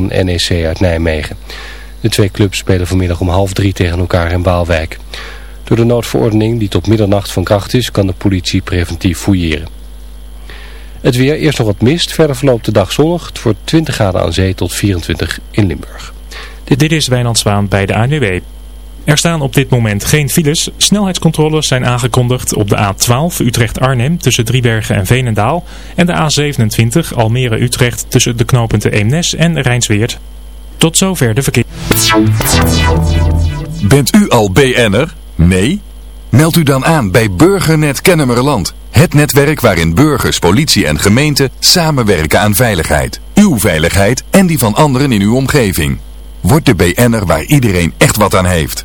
van NEC uit Nijmegen. De twee clubs spelen vanmiddag om half drie tegen elkaar in Waalwijk. Door de noodverordening die tot middernacht van kracht is, kan de politie preventief fouilleren. Het weer, eerst nog wat mist, verder verloopt de dag zonnig. Wordt 20 graden aan zee tot 24 in Limburg. Dit, dit is Wijnand Zwaan bij de ANWB. Er staan op dit moment geen files. Snelheidscontroles zijn aangekondigd op de A12 Utrecht-Arnhem tussen Driebergen en Veenendaal. En de A27 Almere-Utrecht tussen de knooppunten Eemnes en Rijnsweert. Tot zover de verkeer. Bent u al BN'er? Nee? Meld u dan aan bij Burgernet Kennemerland. Het netwerk waarin burgers, politie en gemeente samenwerken aan veiligheid. Uw veiligheid en die van anderen in uw omgeving. Word de BN'er waar iedereen echt wat aan heeft.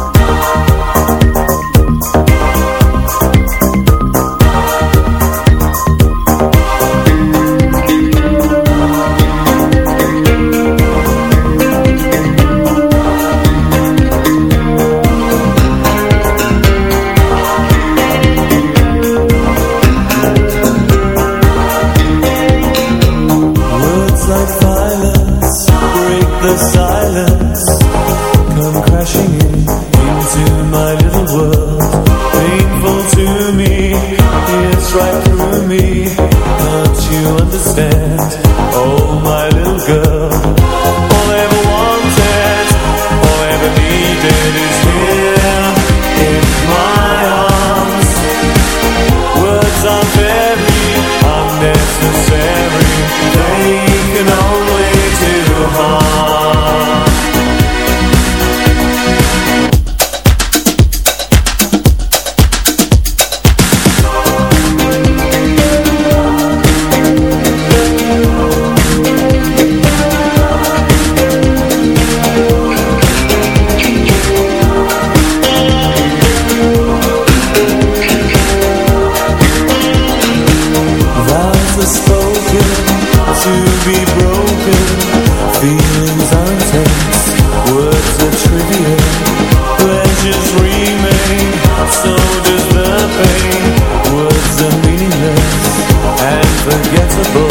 unforgettable.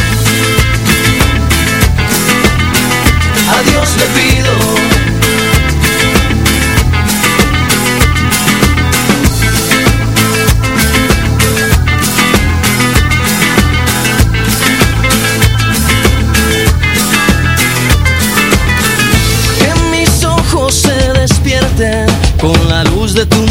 Dios le pido. que mis ojos se despierten con la luz de tu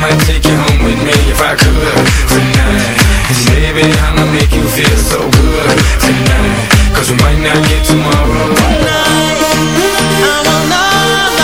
might take you home with me if I could. Tonight maybe baby, I'ma make you feel so good. Tonight Cause we might not get tomorrow. Tonight, I will not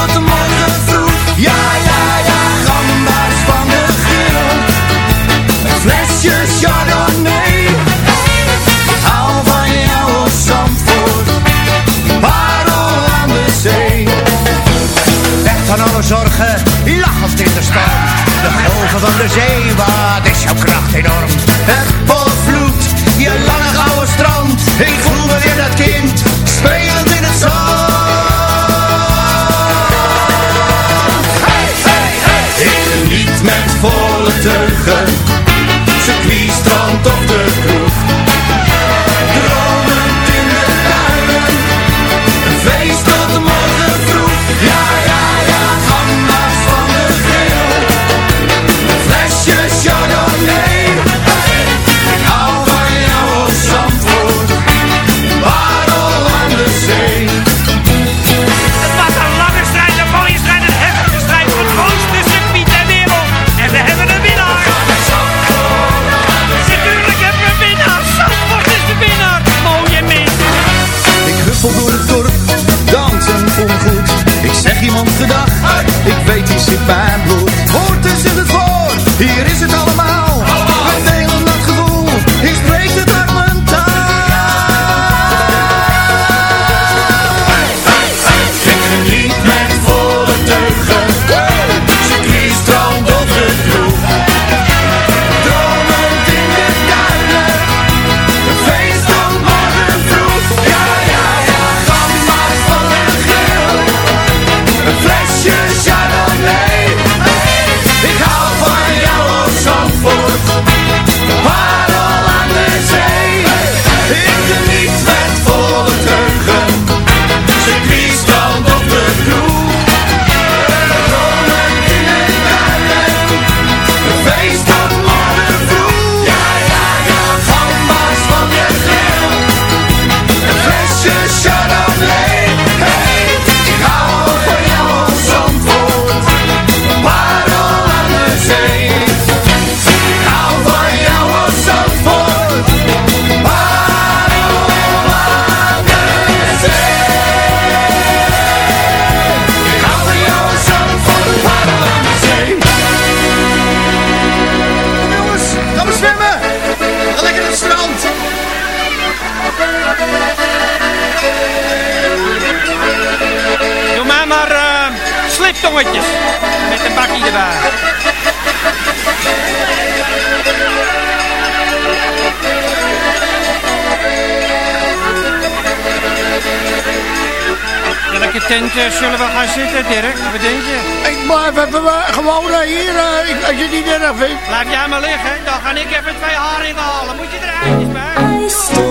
zorgen, lachend in de storm. De golven van de zee, wat is jouw kracht enorm? Het volvloed, je lange gouden strand. Ik voel me weer dat kind, spelend in het zand. Ik geniet met volle teugen, circuit, strand of de iemand gedacht. Ik weet, die zit bij bloed. Hoort is in het woord, hier is het zullen we gaan zitten, Dirk? Wat denk je? Ik blijf even gewoon eh, hier, eh, als je het niet eraf vindt. Laat jij maar liggen, dan ga ik even twee haringen halen. Moet je er eindjes bij.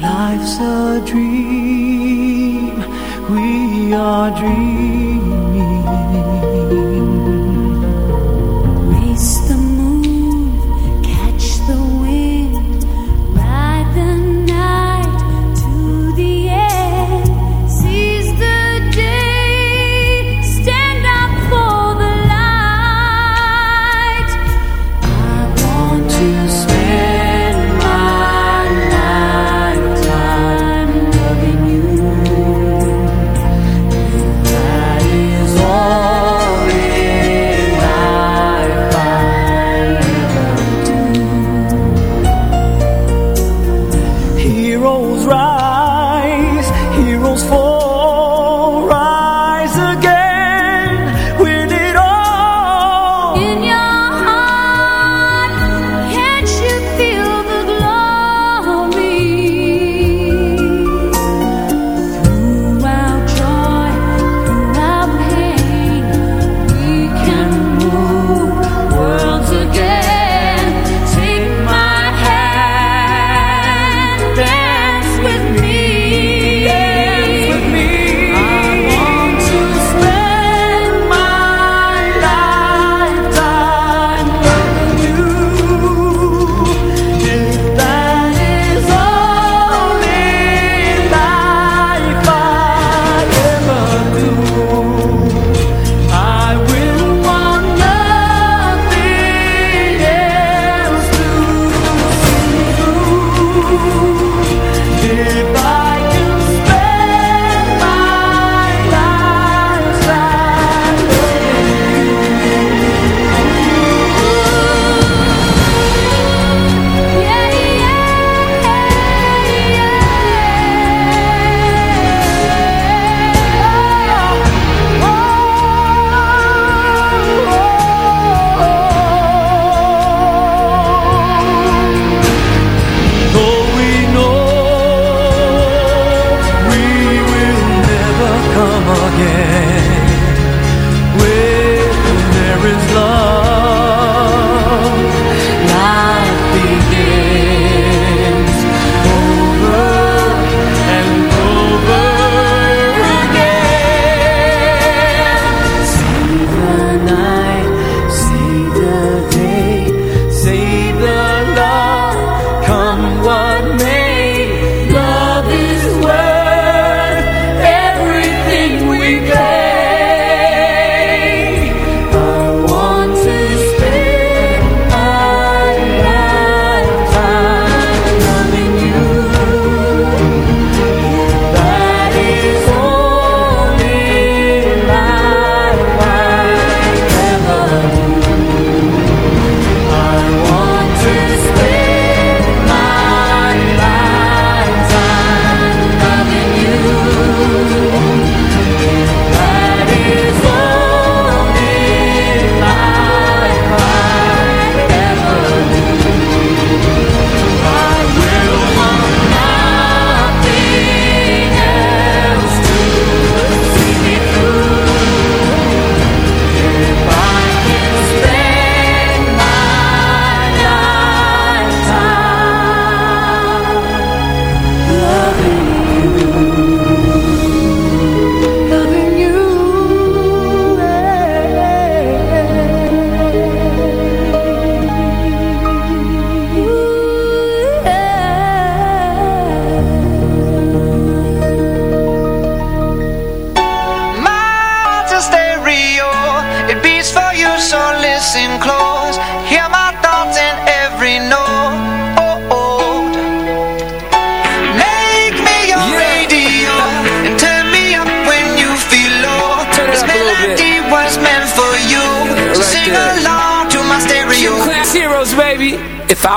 Life's a dream, we are dreams.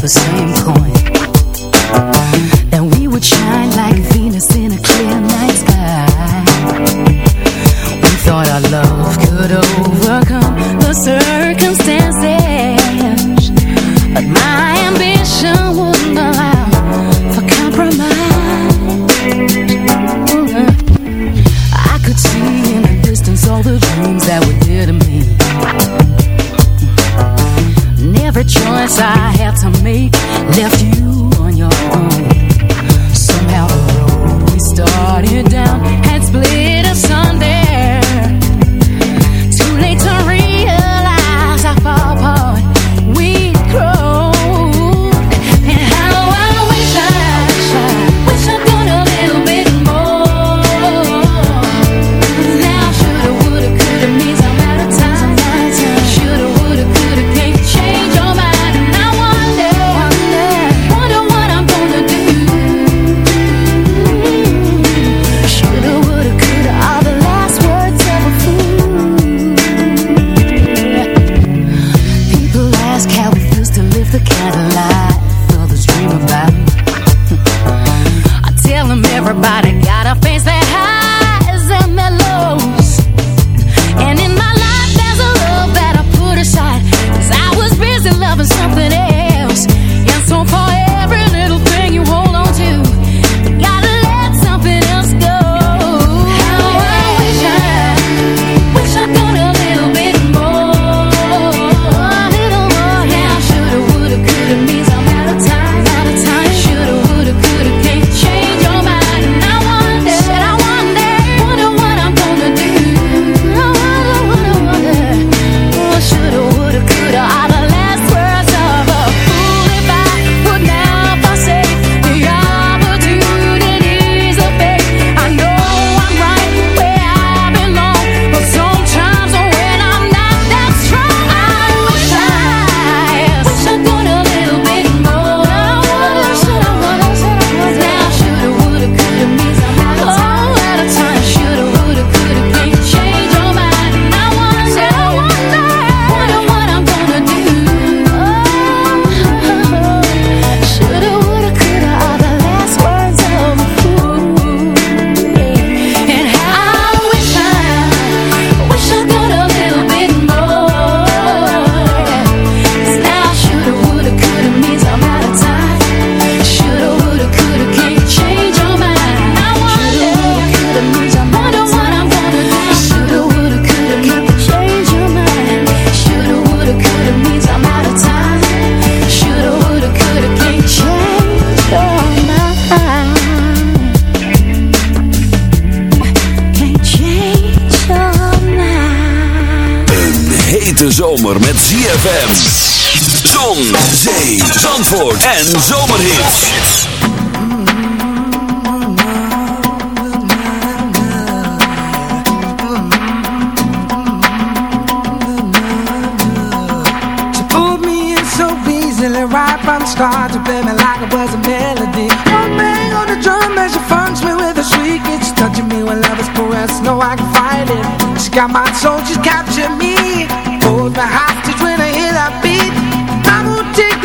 the same coin. En zomerhits. She pulled me in so easily right from the start To play me like it was a melody. One bang on the drum as she funks me with a shriek. It's touching me when love is caressed, no I can fight it. She got my soul, she's captured me. Hold my hostage when I hear that beat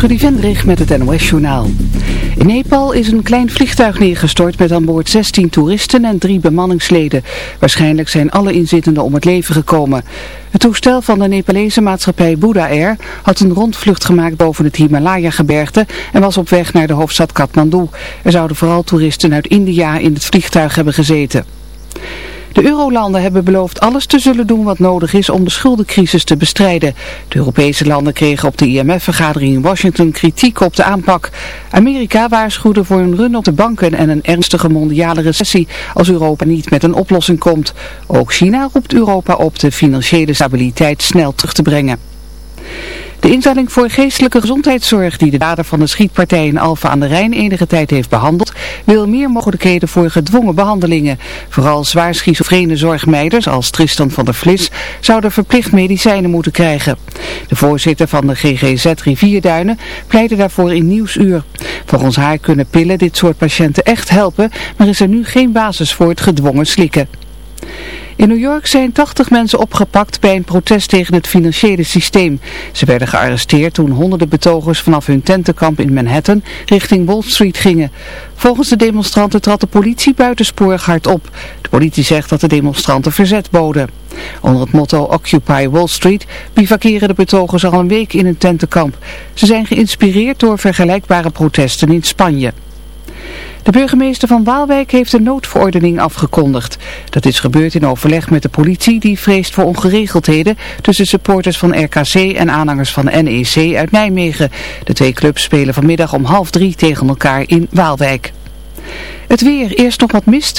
Trudy Vendrig met het NOS-journaal. In Nepal is een klein vliegtuig neergestort met aan boord 16 toeristen en drie bemanningsleden. Waarschijnlijk zijn alle inzittenden om het leven gekomen. Het toestel van de Nepalese maatschappij Buddha Air had een rondvlucht gemaakt boven het Himalaya-gebergte en was op weg naar de hoofdstad Kathmandu. Er zouden vooral toeristen uit India in het vliegtuig hebben gezeten. De eurolanden hebben beloofd alles te zullen doen wat nodig is om de schuldencrisis te bestrijden. De Europese landen kregen op de IMF-vergadering in Washington kritiek op de aanpak. Amerika waarschuwde voor een run op de banken en een ernstige mondiale recessie als Europa niet met een oplossing komt. Ook China roept Europa op de financiële stabiliteit snel terug te brengen. De instelling voor geestelijke gezondheidszorg die de dader van de schietpartij in Alfa aan de Rijn enige tijd heeft behandeld, wil meer mogelijkheden voor gedwongen behandelingen. Vooral zwaar schizofrene zorgmeiders als Tristan van der Vlis zouden verplicht medicijnen moeten krijgen. De voorzitter van de GGZ Rivierduinen pleitte daarvoor in Nieuwsuur. Volgens haar kunnen pillen dit soort patiënten echt helpen, maar is er nu geen basis voor het gedwongen slikken. In New York zijn 80 mensen opgepakt bij een protest tegen het financiële systeem. Ze werden gearresteerd toen honderden betogers vanaf hun tentenkamp in Manhattan richting Wall Street gingen. Volgens de demonstranten trad de politie buitensporig hard op. De politie zegt dat de demonstranten verzet boden. Onder het motto Occupy Wall Street bivakeren de betogers al een week in een tentenkamp. Ze zijn geïnspireerd door vergelijkbare protesten in Spanje. De burgemeester van Waalwijk heeft een noodverordening afgekondigd. Dat is gebeurd in overleg met de politie die vreest voor ongeregeldheden tussen supporters van RKC en aanhangers van NEC uit Nijmegen. De twee clubs spelen vanmiddag om half drie tegen elkaar in Waalwijk. Het weer, eerst nog wat mist.